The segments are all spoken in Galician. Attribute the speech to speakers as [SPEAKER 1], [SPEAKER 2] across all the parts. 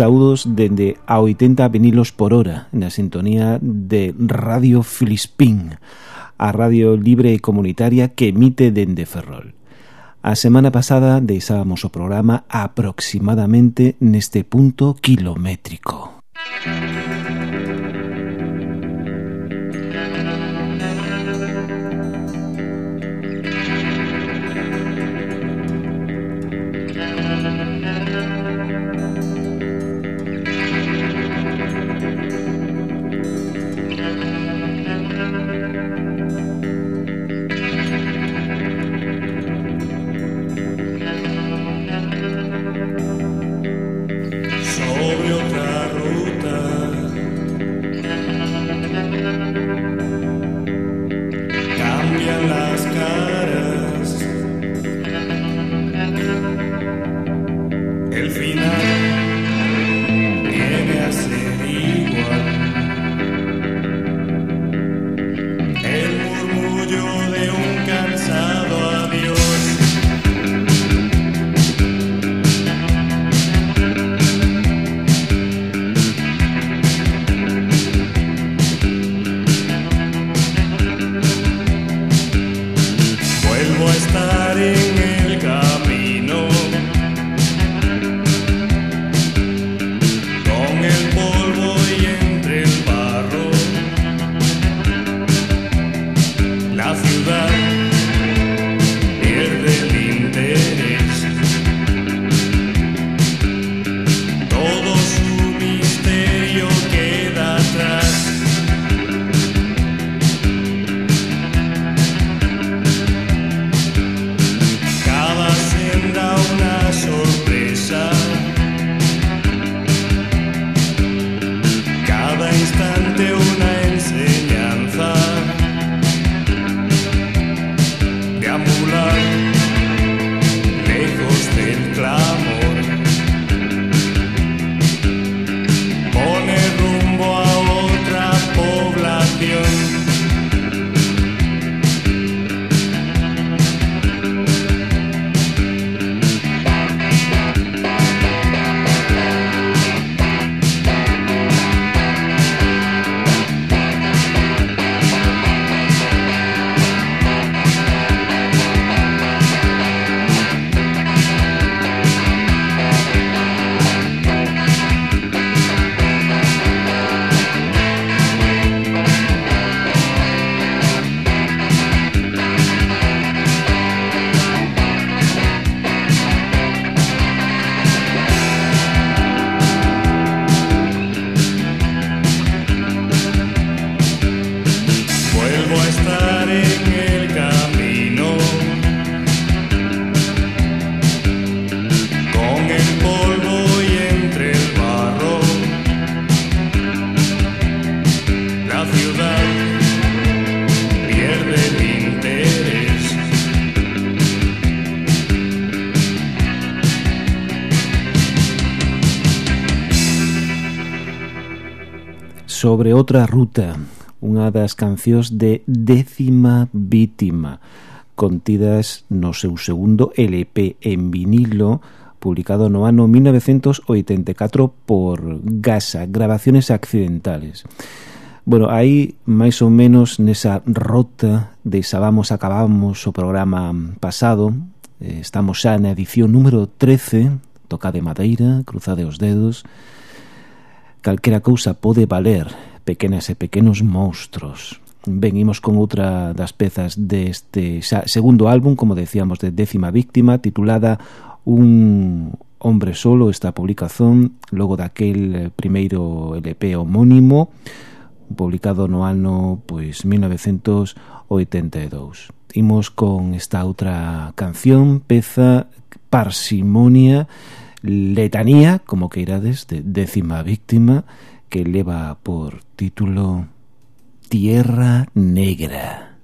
[SPEAKER 1] Saúdos dende a 80 vinilos por hora na sintonía de Radio Filispín, a radio libre e comunitaria que emite dende Ferrol. A semana pasada deixábamos o programa aproximadamente neste punto kilométrico. sobre outra ruta, unha das cancións de Décima Vítima, contidas no seu segundo LP en vinilo, publicado no ano 1984 por Gasa, Grabaciones Accidentales. Bueno, aí máis ou menos nesa rota de Sabamos Acabamos o programa pasado, eh, estamos xa na edición número 13, toca de madeira, cruzade os dedos, calquera cousa pode valer pequenas e pequenos monstruos. Venimos con outra das pezas deste segundo álbum, como decíamos, de Décima Víctima, titulada Un hombre solo, esta publicación, logo daquel eh, primeiro LP homónimo, publicado no ano pois 1982. Imos con esta outra canción, peza Parsimonia, letanía, como que irades, de décima víctima, que leva por título Tierra Negra.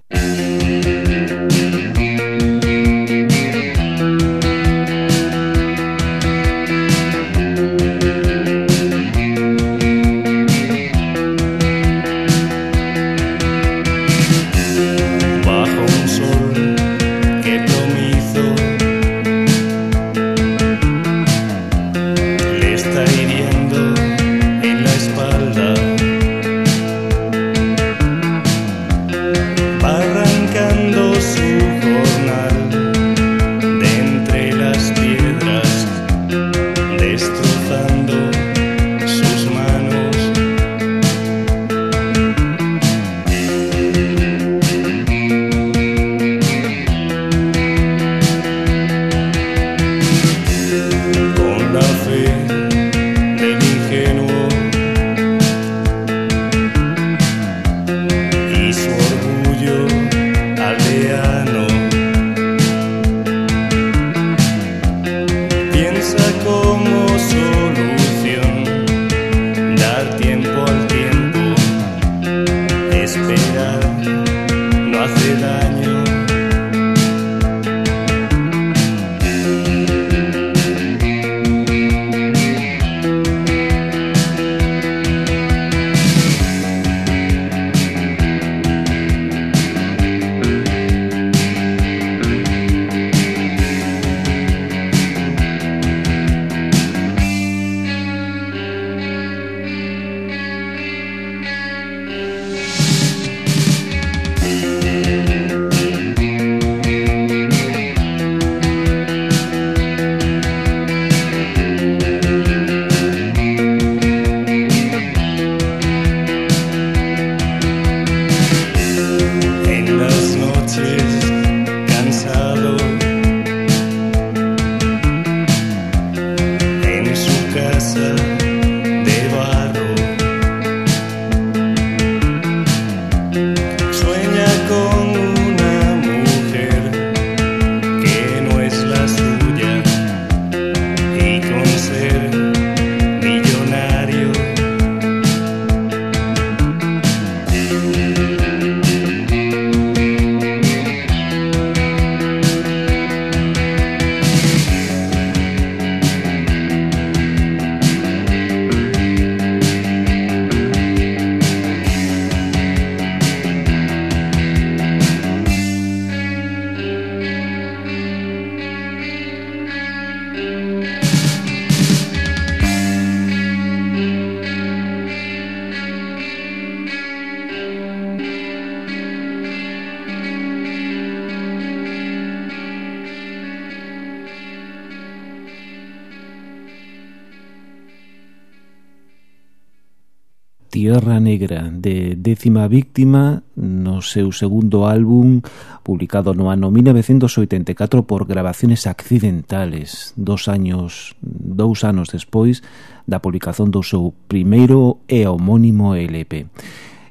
[SPEAKER 1] Guerra Negra de Décima Víctima no seu segundo álbum publicado no ano 1984 por grabaciones accidentales dos años dous anos despois da publicación do seu primeiro e homónimo LP.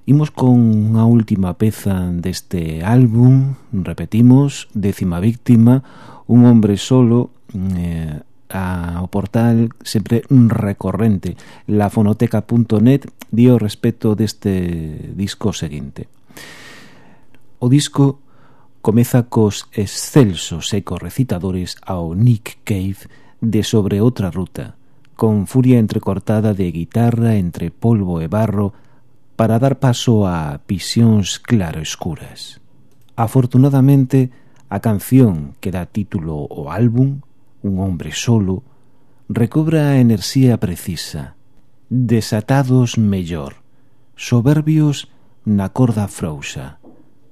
[SPEAKER 1] Imos con unha última peza deste álbum, repetimos, Décima Víctima, un hombre solo eh, ao portal sempre un recorrente. lafonoteca.net dio respecto deste disco seguinte. O disco comeza cos excelsos e recitadores ao Nick Cave de sobre outra ruta con furia entrecortada de guitarra entre polvo e barro para dar paso a visións claroescuras afortunadamente a canción que dá título ao álbum un hombre solo, recobra a enerxía precisa, desatados mellor, soberbios na corda frouxa,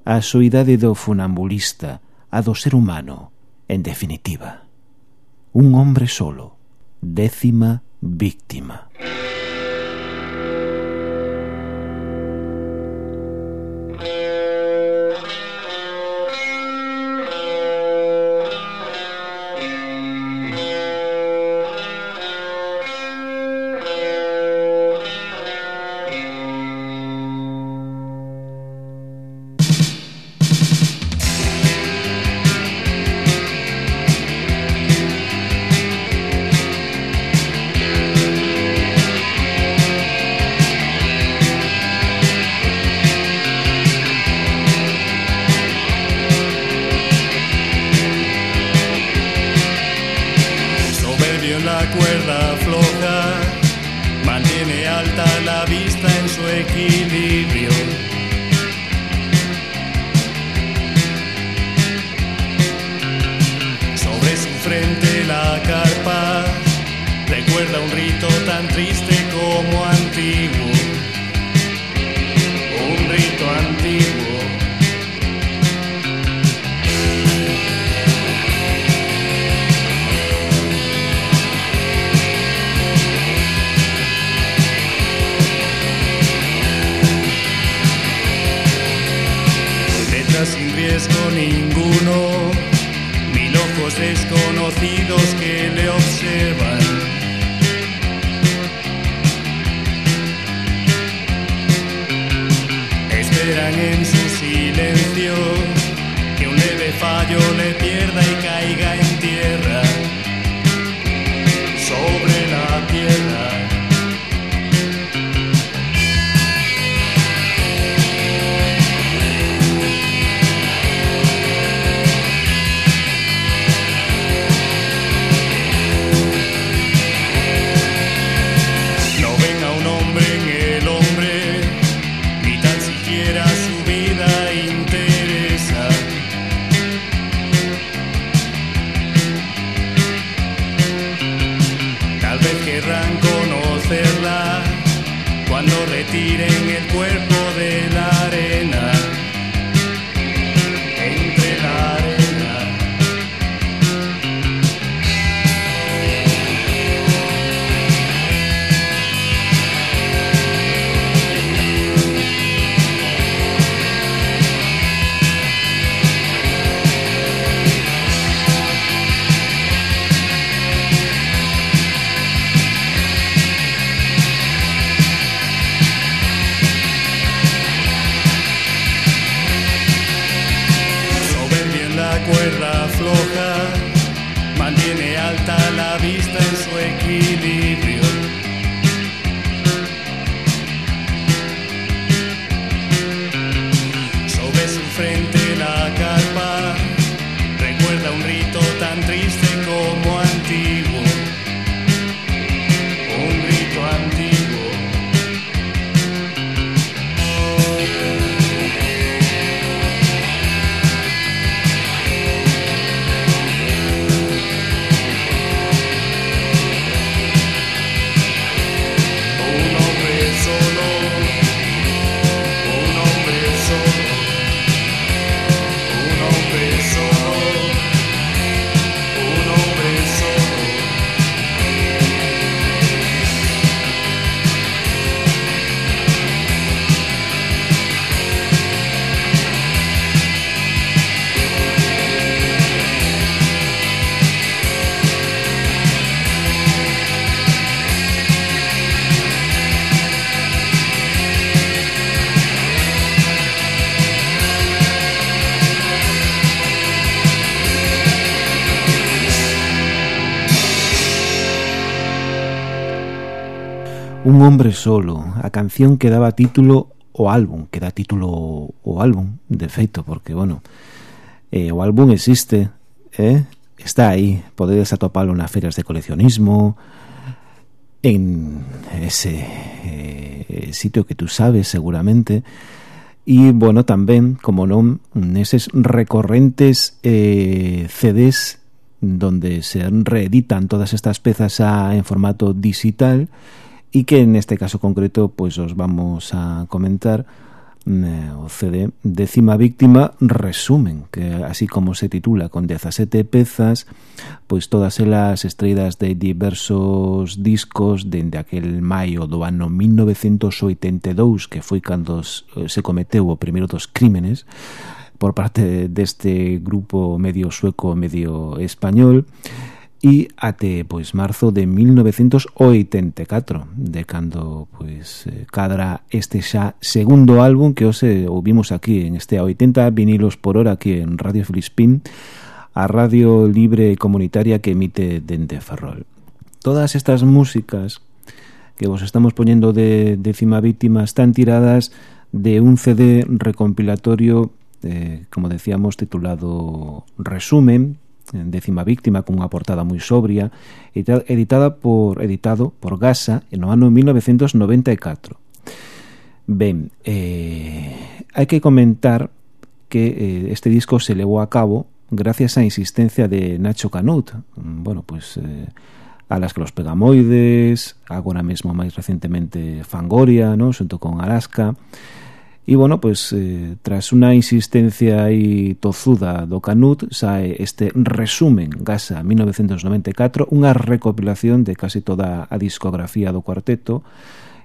[SPEAKER 1] a soidade do funambulista, a do ser humano, en definitiva. Un hombre solo, décima víctima.
[SPEAKER 2] morning. Hombre solo,
[SPEAKER 1] a canción que daba título o álbum, que dá título o álbum, de feito, porque, bueno, eh, o álbum existe, eh? está aí, podedes atopalo nas feiras de coleccionismo, en ese eh, sitio que tú sabes seguramente, e, bueno, tamén, como non, neses recorrentes eh, CDs donde se reeditan todas estas pezas a, en formato digital e que neste caso concreto pois os vamos a comentar mm, eh, o CD Décima Víctima Resumen, que así como se titula, con 17 pezas, pois todas elas extraídas de diversos discos dende aquel maio do ano 1982, que foi cando eh, se cometeu o primeiro dos crímenes, por parte deste grupo medio sueco, medio español, e até pois marzo de 1984, de cando pois eh, cadra este xa segundo álbum que hoxe ouvimos aquí en este a 80 vinilos por hora aquí en Radio Filispín, a radio libre comunitaria que emite dende Ferrol. Todas estas músicas que vos estamos poñendo de décima víctima están tiradas de un CD recompilatorio Eh, como decíamos, titulado Resumen, décima víctima cunha portada moi sobria, editada por editado por Gasa no ano 1994. Ben, eh, hai que comentar que eh, este disco se levou a cabo gracias á insistencia de Nacho Canut, bueno, pues eh, a las que los pegamoides, agora mesmo máis recentemente Fangoria, ¿no? xunto con Alaska, E, bueno, pues, eh, tras unha insistencia aí tozuda do Canut, sae este resumen Gasa 1994, unha recopilación de casi toda a discografía do cuarteto,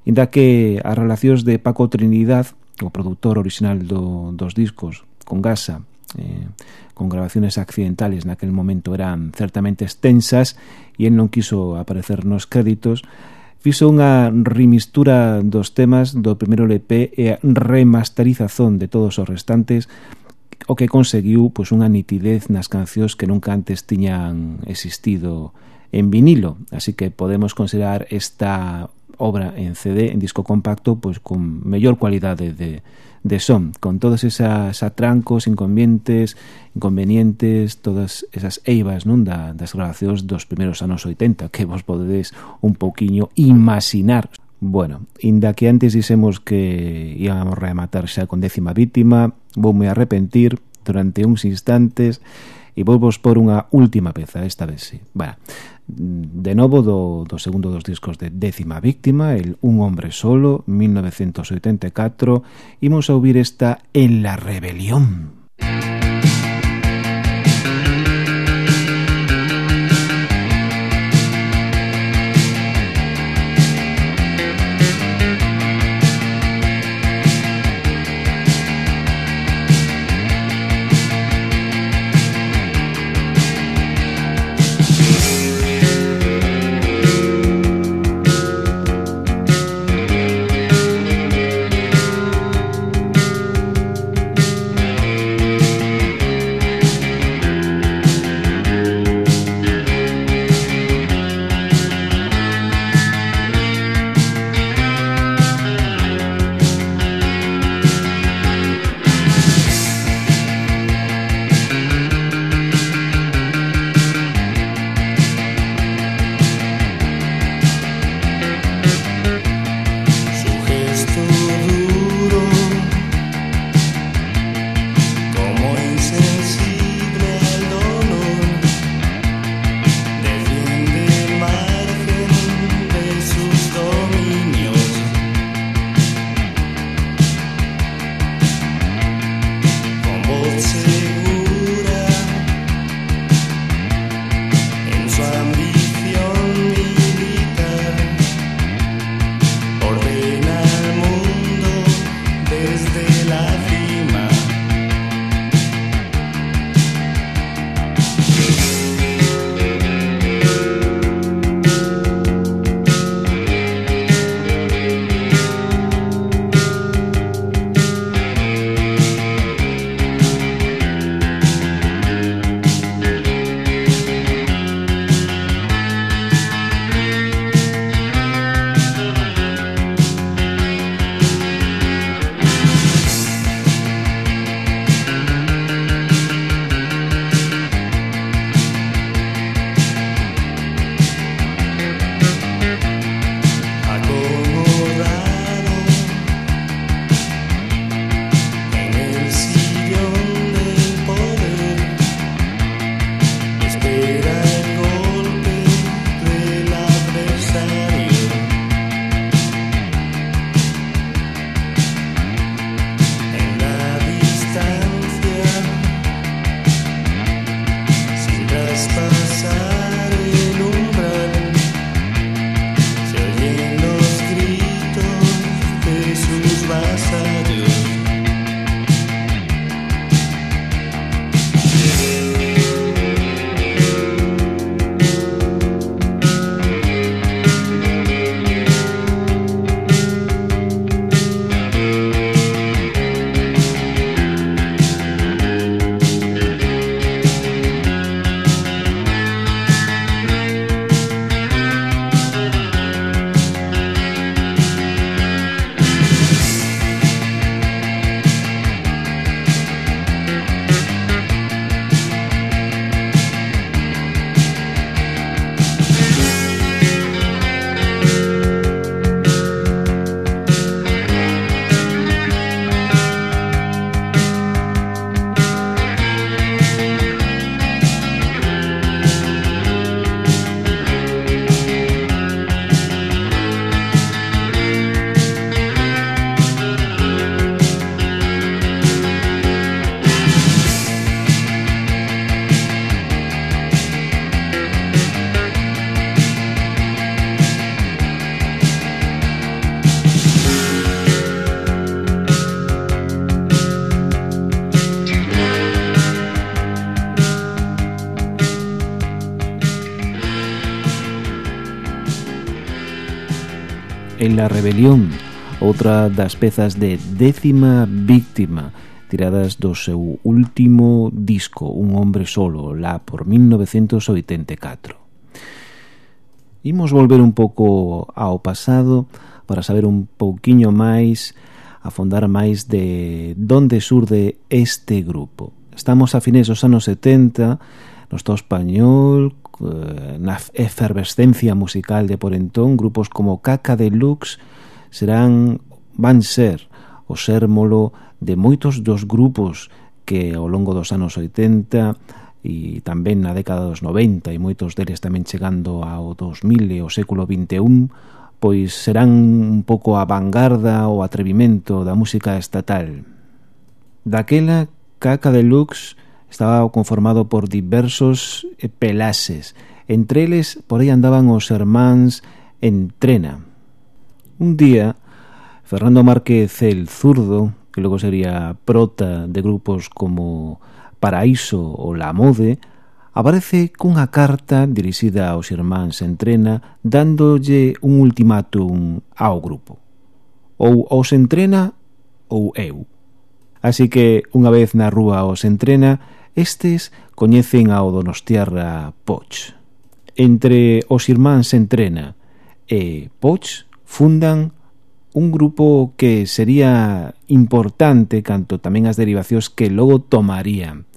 [SPEAKER 1] inda que as relacións de Paco Trinidad, o produtor original do, dos discos, con Gasa, eh, con grabaciones accidentales naquel momento eran certamente extensas e el non quiso aparecer nos créditos, fixo unha remistura dos temas do primeiro LP e a remasterización de todos os restantes o que conseguiu pois, unha nitidez nas cancións que nunca antes tiñan existido en vinilo, así que podemos considerar esta obra en CD, en disco compacto, pois con mellor cualidade de, de son, con todos esas atrancos, inconvenientes, inconvenientes, todas esas eivas non da, das grabacións dos primeiros anos 80, que vos podedes un pouquiño imaginar. Bueno, inda que antes dixemos que íamos rematar xa con décima vítima, voume arrepentir durante uns instantes, E vou vos por unha última peza, esta vez sí. Bueno, De novo do, do segundo dos discos de Décima Víctima, el Un Hombre Solo, 1984, imos a ouvir esta En la Rebelión. Música La Rebelión, outra das pezas de Décima Víctima, tiradas do seu último disco, Un Hombre Solo, lá por 1984. Imos volver un pouco ao pasado para saber un pouquiño máis, afondar máis de donde surde este grupo. Estamos a fines dos anos 70, no Estado español, Eh, na efervescencia musical de por entón, grupos como Caca Deluxe serán van ser o sérmolo de moitos dos grupos que ao longo dos anos 80 e tamén na década dos 90 e moitos deles tamén chegando ao 2000 e ao século 21 pois serán un pouco a vanguarda ou atrevimento da música estatal. Daquela, Caca Deluxe Estaba conformado por diversos pelases. Entre eles, por aí andaban os hermáns en trena. Un día, Fernando Márquez el Zurdo, que logo sería prota de grupos como Paraíso ou La Mode, aparece cunha carta dirixida aos irmáns en trena dándolle un ultimátum ao grupo. Ou os entrena ou eu. Así que, unha vez na rúa os entrena, estes coñecen ao Donostiarra Poch. Entre os irmáns entrena e Poch fundan un grupo que sería importante canto tamén as derivacións que logo tomarían.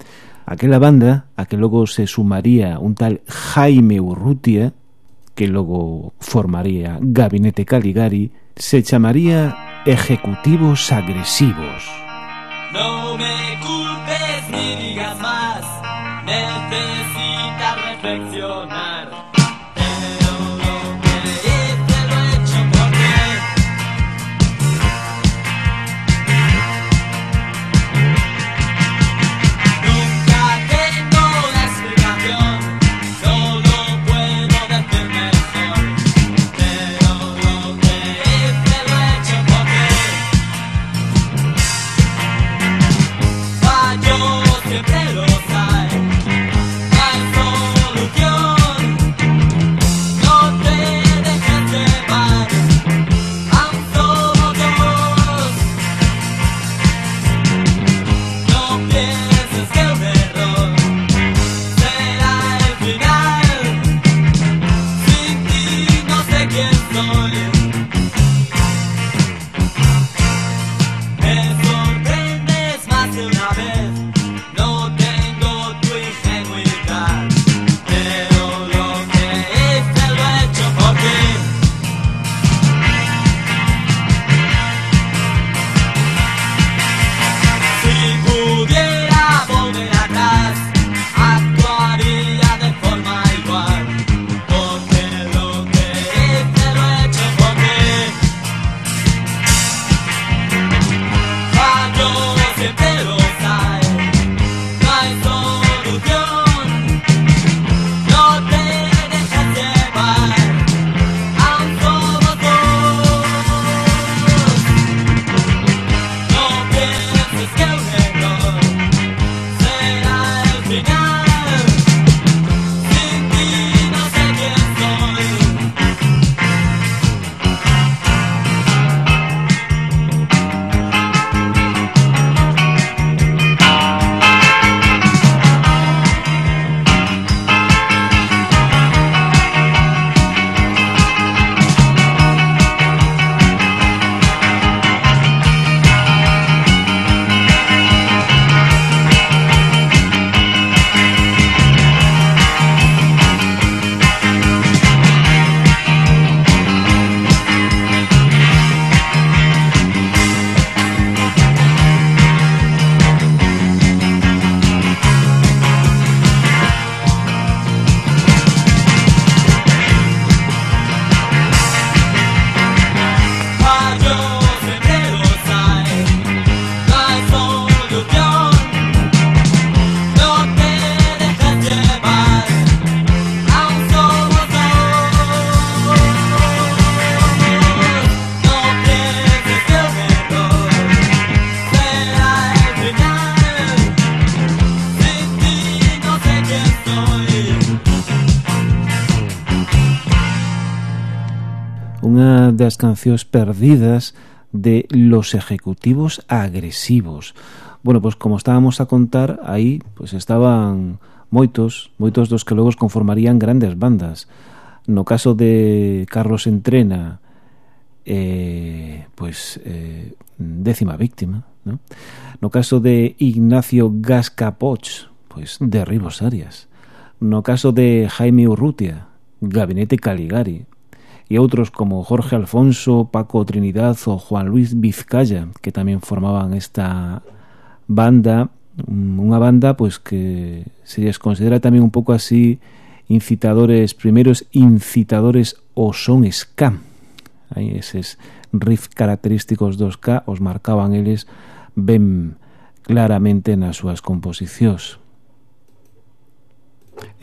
[SPEAKER 1] Aquela banda a que logo se sumaría un tal Jaime Urrutia, que logo formaría Gabinete Caligari, se chamaría Ejecutivos Agresivos. No me culpes ni digas más, necesitas reflexionar. cancións perdidas de los ejecutivos agresivos. Bueno, pois como estábamos a contar, aí pues, estaban moitos, moitos dos que logo conformarían grandes bandas. No caso de Carlos Entrena, eh, pues, eh, décima víctima, ¿no? no caso de Ignacio Gascapoch, pues, derribos Arias. No caso de Jaime Urrutia, Gabinete Caligari, e outros como Jorge Alfonso, Paco Trinidad ou Juan Luis Vizcaya, que tamén formaban esta banda, mm, unha banda pois que se les considera tamén un pouco así incitadores, primeiros incitadores o son ska. Aí eses riff característicos dos ska os marcaban eles ben claramente nas súas composicións.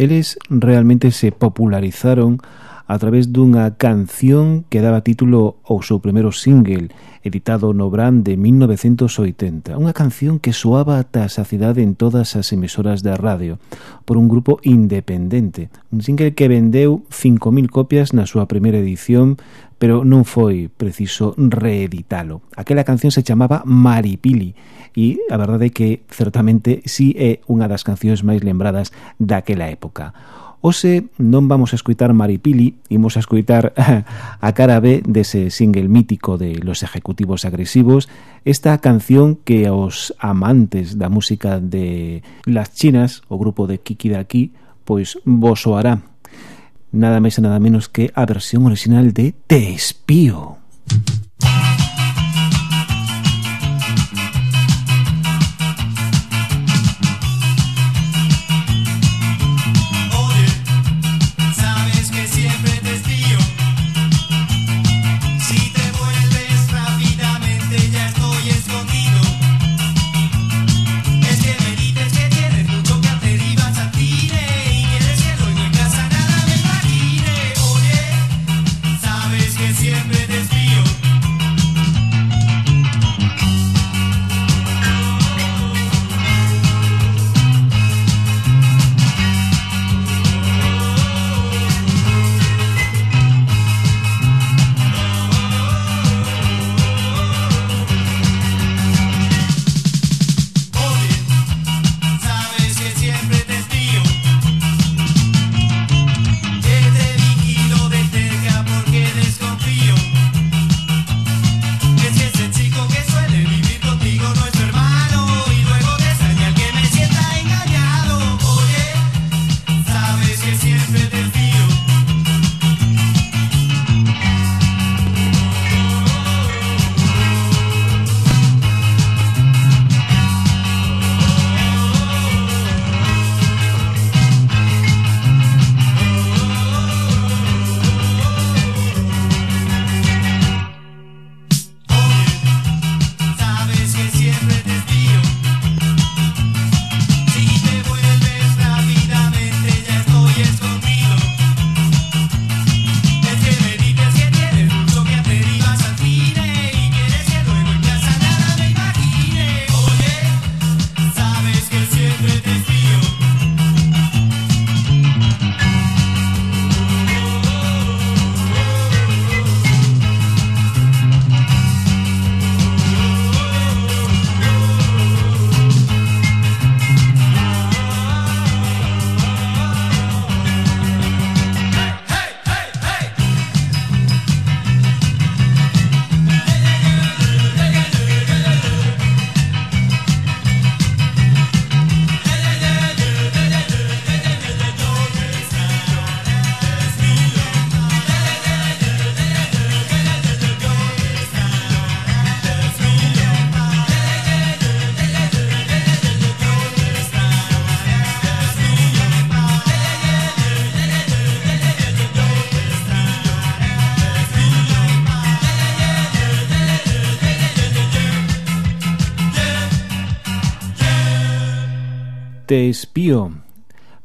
[SPEAKER 1] Eles realmente se popularizaron a través dunha canción que daba título ao seu primeiro single, editado no Bran de 1980. Unha canción que soaba ata a sacidade en todas as emisoras da radio, por un grupo independente. Un single que vendeu 5.000 copias na súa primeira edición, pero non foi preciso reeditalo. Aquela canción se chamaba Maripili e a verdade é que certamente si sí é unha das cancións máis lembradas daquela época. Ose non vamos a escuitar Maripili, imos a escuitar a cara B dese single mítico de Los Ejecutivos Agresivos, esta canción que aos amantes da música de Las Chinas, o grupo de Kiki de aquí, pois vos soará. Nada máis e nada menos que a versión original de Te espío. Te espío.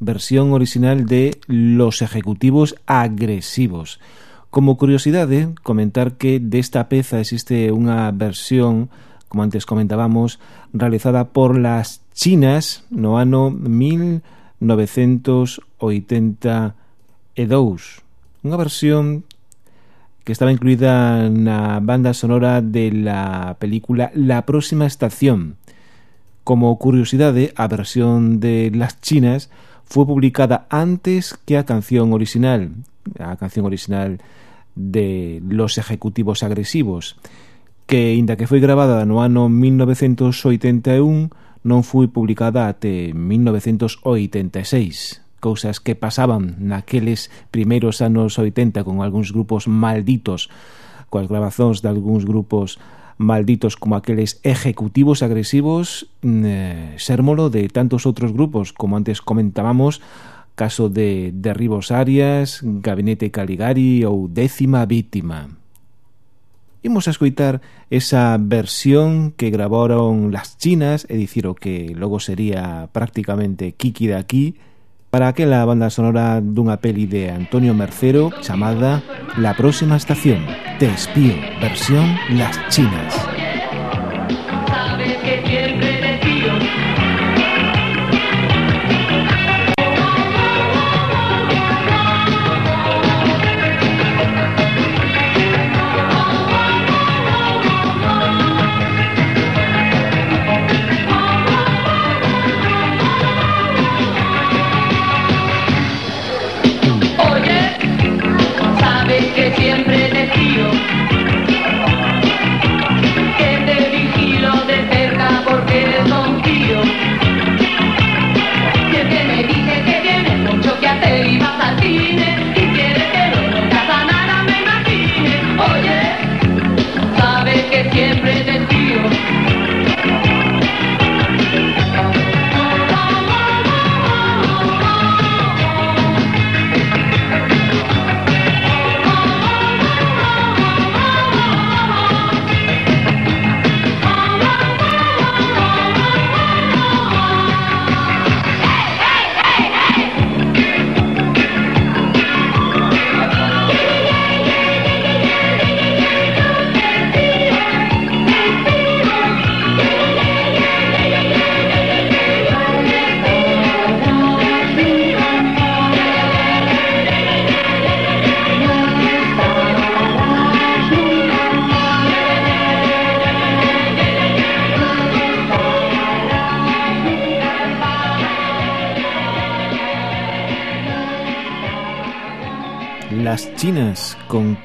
[SPEAKER 1] Versión original de Los Ejecutivos Agresivos. Como curiosidade, comentar que desta peza existe unha versión, como antes comentábamos, realizada por las chinas no ano 1982. Unha versión que estaba incluída na banda sonora de la película La próxima estación, Como curiosidade, a versión de Las Chinas foi publicada antes que a canción original, a canción original de Los Ejecutivos Agresivos, que, inda que foi gravada no ano 1981, non foi publicada até 1986 cousas que pasaban naqueles primeiros anos 80 con algúns grupos malditos coas grabazóns de algúns grupos malditos como aqueles ejecutivos agresivos, mm, eh, sérmolo de tantos outros grupos, como antes comentábamos, caso de Derribos Arias, Gabinete Caligari ou Décima Vítima. Imos a escoitar esa versión que gravaron las chinas, e dicir o que logo sería prácticamente Kiki de aquí, para aquela banda sonora dunha peli de Antonio Mercero chamada La Próxima Estación. Te espío, versión Las Chinas. chinas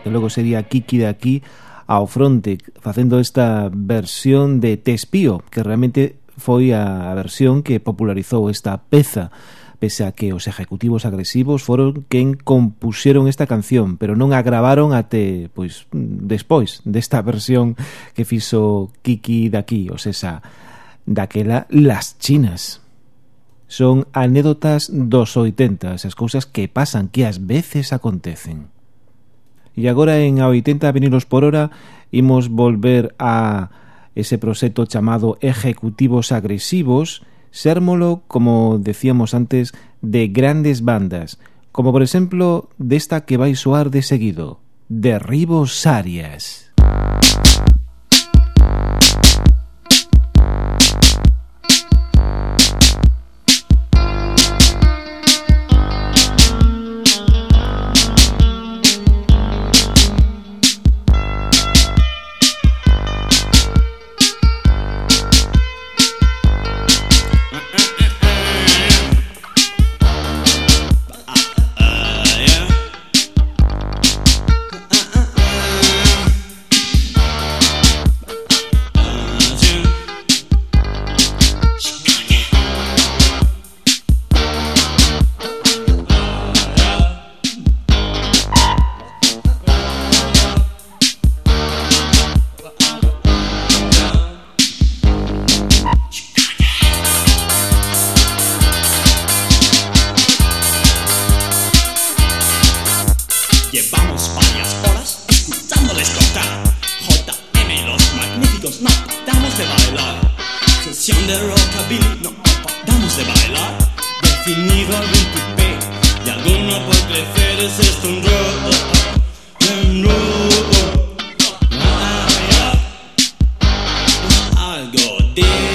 [SPEAKER 1] que logo sería Kiki de aquí ao fronte facendo esta versión de Tespío, que realmente foi a versión que popularizou esta peza pese a que os ejecutivos agresivos foron quen compuxeron esta canción, pero non a gravaron até pois despois desta versión que fixo Kiki daqui, ou sexa, daquela Las Chinas. Son anécdotas dos oitentas, as cousas que pasan, que ás veces acontecen. E agora en a 80 vinilos por hora imos volver a ese proxecto chamado Ejecutivos Agresivos, sérmolo, como decíamos antes, de grandes bandas, como por exemplo desta que vai soar de seguido, Derribos Arias. there.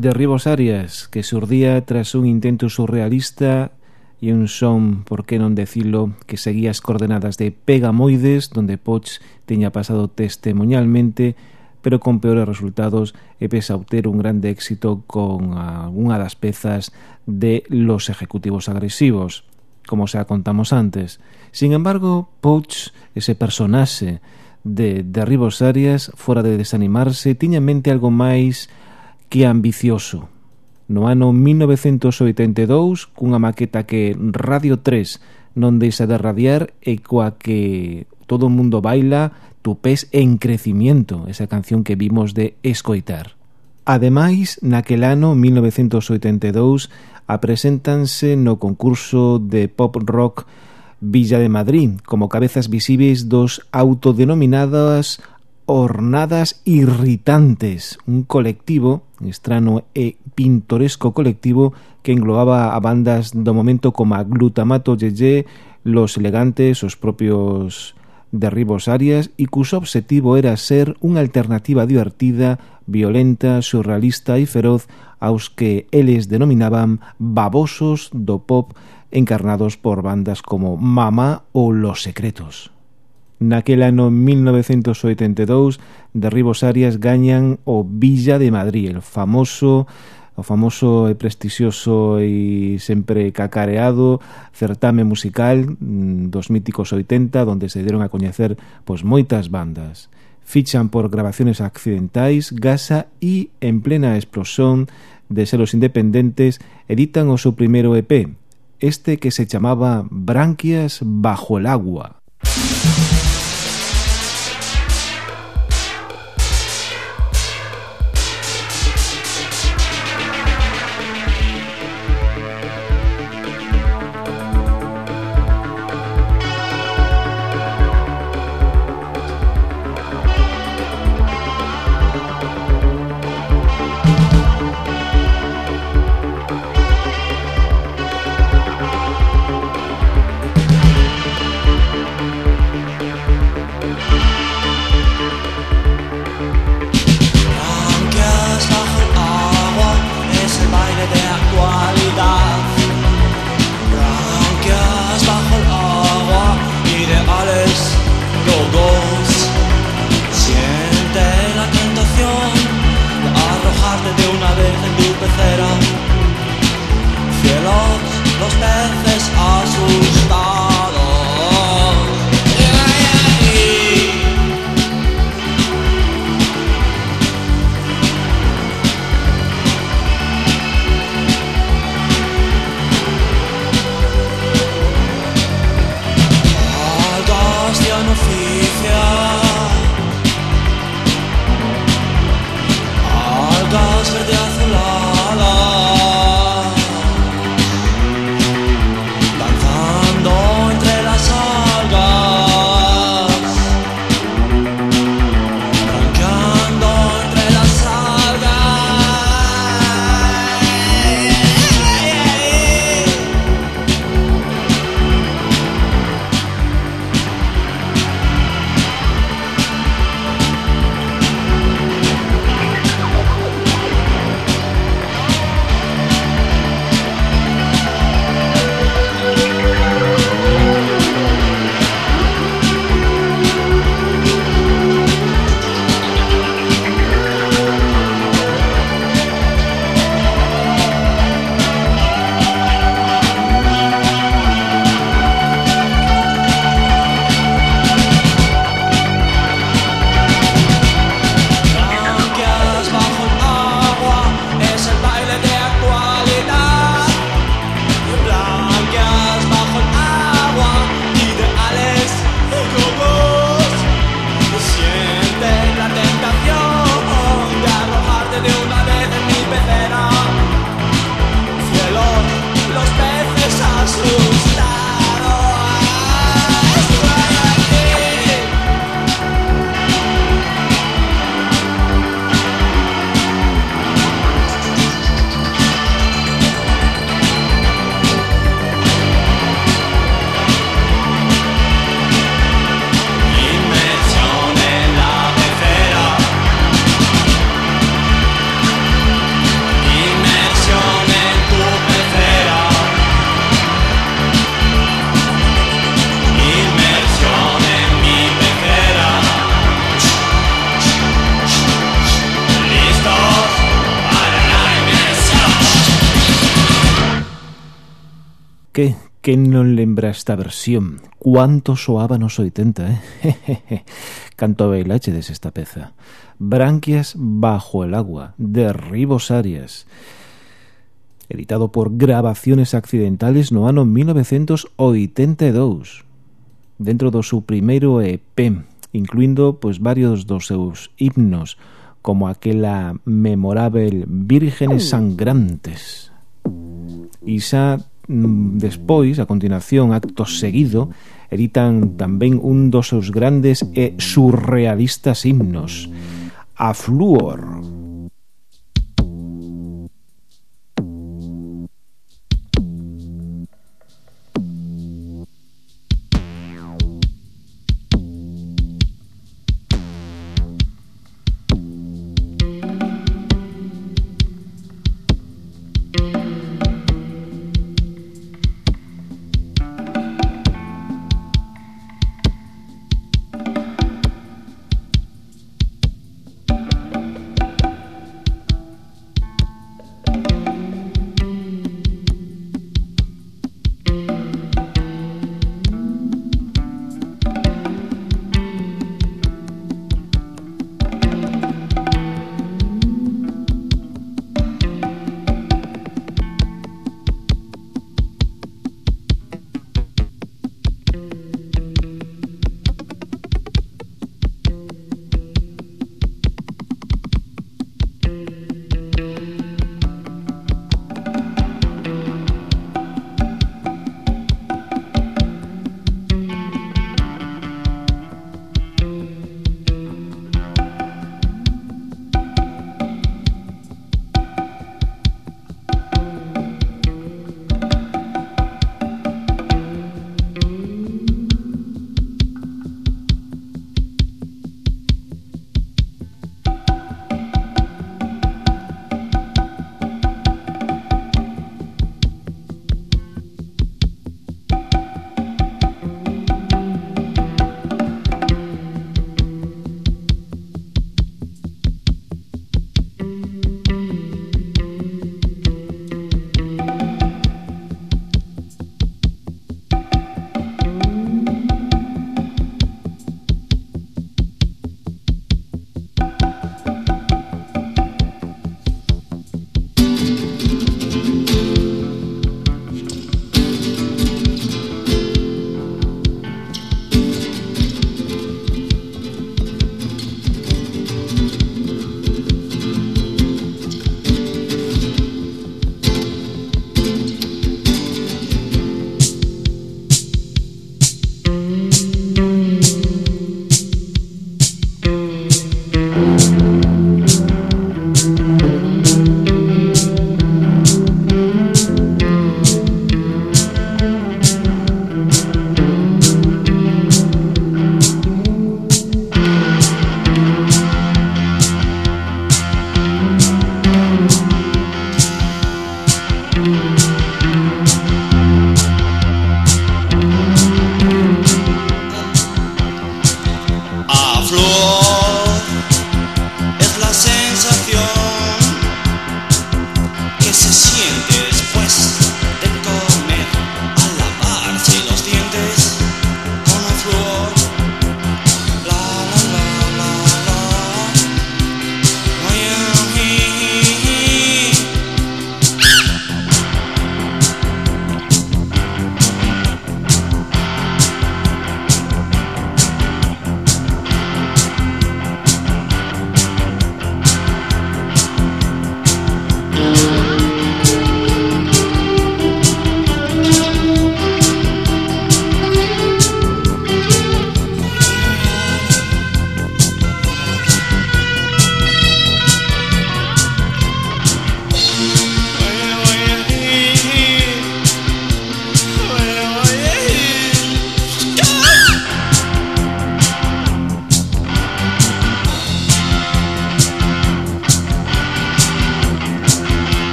[SPEAKER 1] de Ribos Arias, que surdía tras un intento surrealista e un son, por que non decilo, que seguía as coordenadas de Pegamoides, donde Poch teña pasado testemunhalmente, pero con peores resultados e pese a obter un grande éxito con unha das pezas de Los Ejecutivos Agresivos, como xa contamos antes. Sin embargo, Poch, ese personaxe de de Ribos Arias, fora de desanimarse, tiña en mente algo máis que ambicioso. No ano 1982, cunha maqueta que Radio 3 non deixa de radiar e coa que todo o mundo baila Tupés en crecimiento, esa canción que vimos de escoitar. Ademais, naquel ano 1982 apresentanse no concurso de pop rock Villa de Madrid como cabezas visíveis dos autodenominadas Hornadas Irritantes, un colectivo, estrano e pintoresco colectivo que englobaba a bandas do momento como a Glutamato Yeye, Los Elegantes, os propios Derribos Arias e cuso obxectivo era ser unha alternativa divertida, violenta, surrealista e feroz aos que eles denominaban babosos do pop encarnados por bandas como Mama ou Los Secretos. Naquel ano 1982, Derribos Arias gañan o Villa de Madrid, el famoso o famoso e prestixioso e sempre cacareado certame musical mm, dos míticos 80, onde se deron a coñecer pois moitas bandas. Fichan por grabaciones accidentais, gasa e, en plena explosión de selos independentes, editan o seu primeiro EP, este que se chamaba Branquias bajo el agua. Thank you. esta versión. Cuánto soaba nos 80, eh? Canto bailache des esta peza. Branquias bajo el agua, de Ribos Arias. Editado por Grabaciones Accidentales no ano 1982. Dentro do seu primeiro EP, incluindo pois varios dos seus himnos, como aquela memorável Vírgenes Sangrantes. Isa Mm, despois, a continuación, acto seguido, editan tamén un dos seus grandes e surrealistas himnos, a Fluor.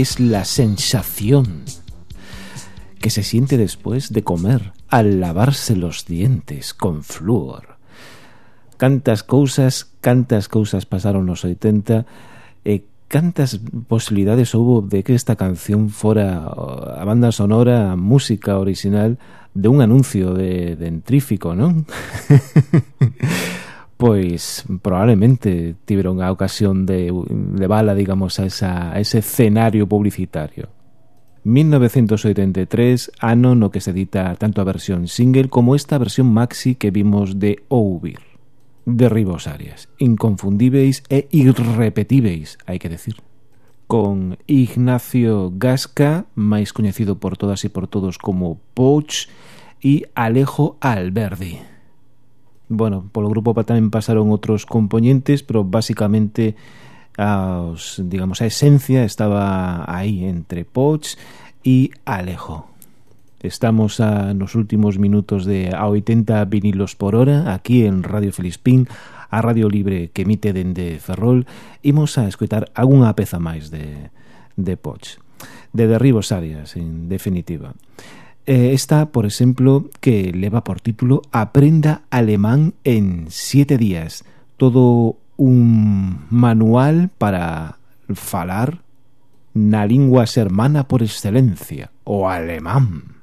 [SPEAKER 1] es la sensación que se siente después de comer al lavarse los dientes con flúor. Cantas cousas, cantas cousas pasaron los 80 e cantas posibilidades houve de que esta canción fora a banda sonora, a música original de un anuncio de dentrífico, non? pois probablemente tiveron a ocasión de levala, digamos, a, esa, a ese escenario publicitario. 1983, ano no que se edita tanto a versión single como esta versión maxi que vimos de Ouvir, de Ribos Arias, inconfundíveis e irrepetíveis, hai que decir. Con Ignacio Gasca, máis coñecido por todas e por todos como Pouch, e Alejo Alberdi. Bueno, polo grupo tamén pasaron outros componentes, pero basicamente aos, digamos, a esencia estaba aí entre Poch e Alejo. Estamos a, nos últimos minutos de a 80 vinilos por hora aquí en Radio Felispín, a Radio Libre que emite dende Ferrol. Imos a escoitar algunha peza máis de, de Poch, de Derribos Arias, en definitiva eh, esta, por exemplo, que leva por título Aprenda alemán en siete días. Todo un manual para falar na lingua sermana por excelencia, o alemán.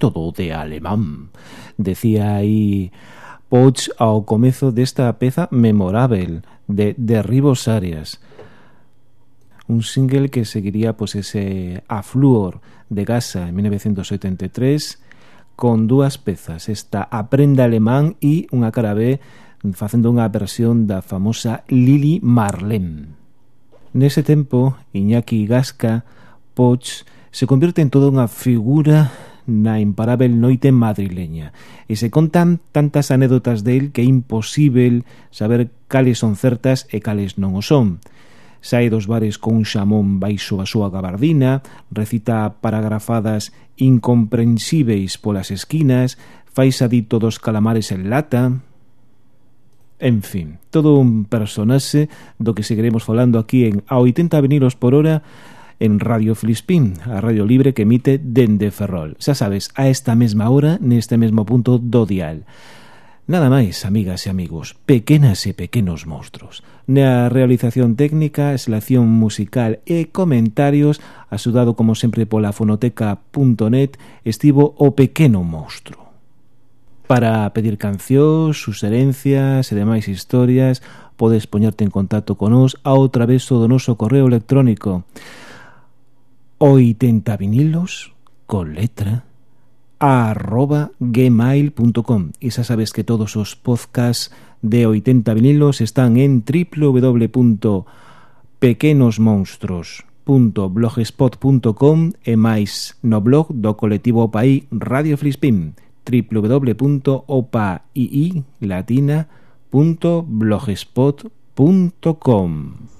[SPEAKER 1] método de alemán. Decía aí Pouch ao comezo desta peza memorável de Derribos Arias un single que seguiría pois ese Afluor de Gaza en 1973 con dúas pezas, esta Aprenda Alemán e unha cara B facendo unha versión da famosa Lili Marlene. Nese tempo, Iñaki Gasca Poch se convierte en toda unha figura na imparável noite madrileña. E se contan tantas anécdotas del que é imposível saber cales son certas e cales non o son. Sae dos bares con un xamón baixo a súa gabardina, recita paragrafadas incomprensíveis polas esquinas, fai adito dos calamares en lata, En fin, todo un personaxe do que seguiremos falando aquí en A80 vinilos por hora en Radio Filispín, a radio libre que emite dende Ferrol. Xa sabes, a esta mesma hora, neste mesmo punto do dial. Nada máis, amigas e amigos, pequenas e pequenos monstruos. Na realización técnica, selección musical e comentarios, axudado como sempre pola fonoteca.net, estivo o pequeno monstruo. Para pedir cancións, suxerencias e demais historias, podes poñerte en contacto con nos ao traveso do noso correo electrónico 80 vinilos con letra arroba gmail.com y xa sabes que todos os podcasts de 80 vinilos están en www.pequenosmonstros.blogspot.com e máis no blog do colectivo OPAI Radio Flispín www.opailatina.blogspot.com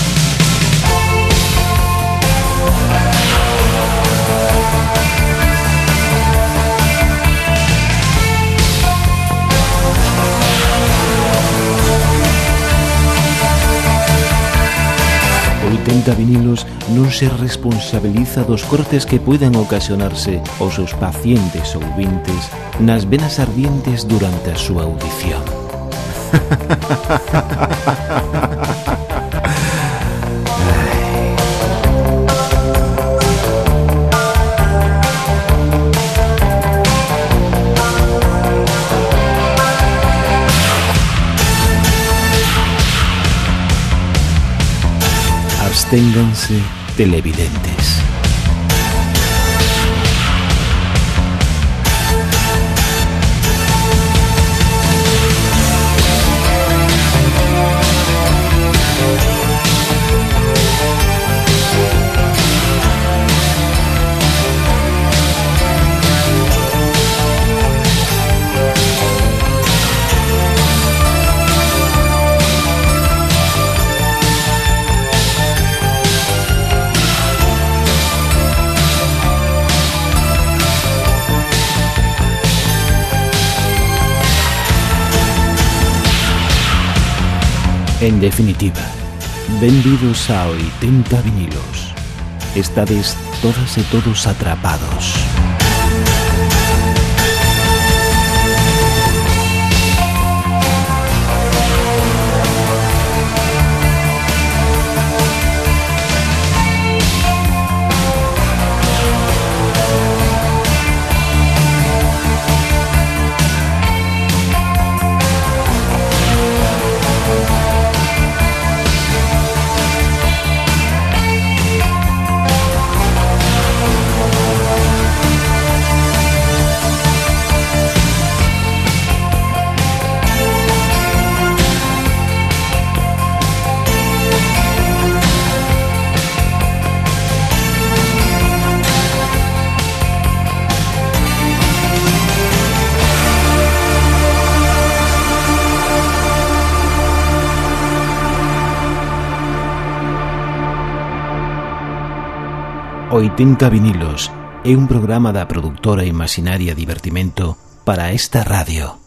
[SPEAKER 1] vinilos non se responsabiliza dos cortes que poidan ocasionarse aos seus pacientes ou vintes nas venas ardientes durante a súa audición. Manténganse televidentes. En definitiva, benvidos a 80 vinilos. Estades todas e todos atrapados. 80 vinilos é un programa da productora Imaginaria Divertimento para esta radio.